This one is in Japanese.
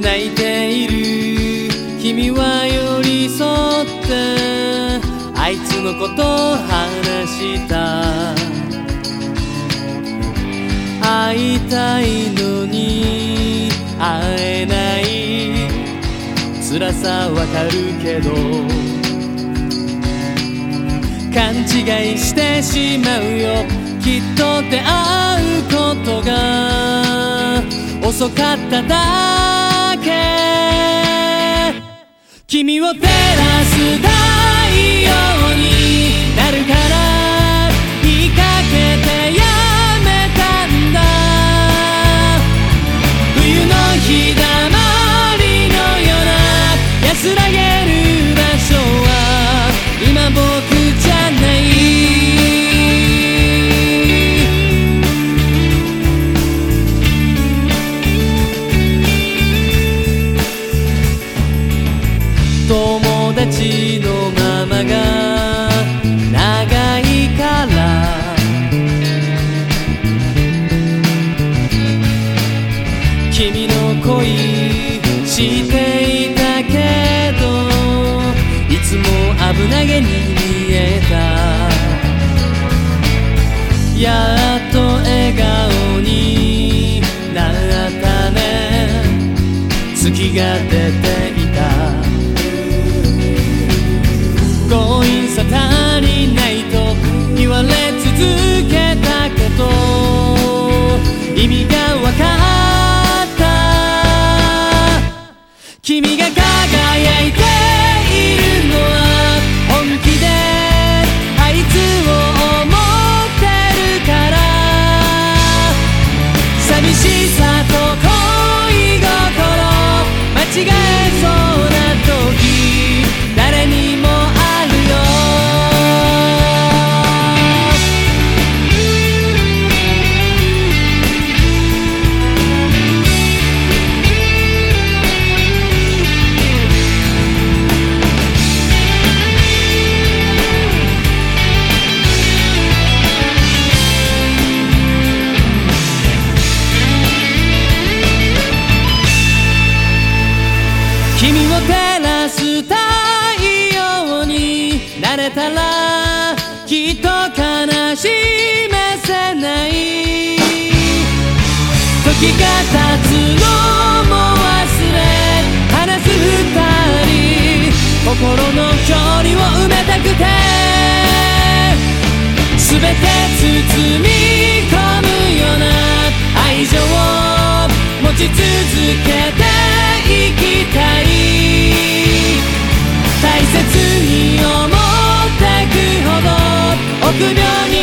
泣いている君は寄り添ってあいつのことを話した。会いたいのに会えない。辛さわかるけど。勘違いしてしまうよ。きっと出会うことが。遅かっただけ君を照らす太陽になるから見かけてやめたんだ冬の日だまりのような安らげ友達のままが長いから。君の恋していたけどいつも危なげに見えた。やっと笑顔になったね。月が出て君を照らす太陽になれたらきっと悲しめせない。時が経つのも忘れ話す二人心の距離を埋めたくて。全て包みくのに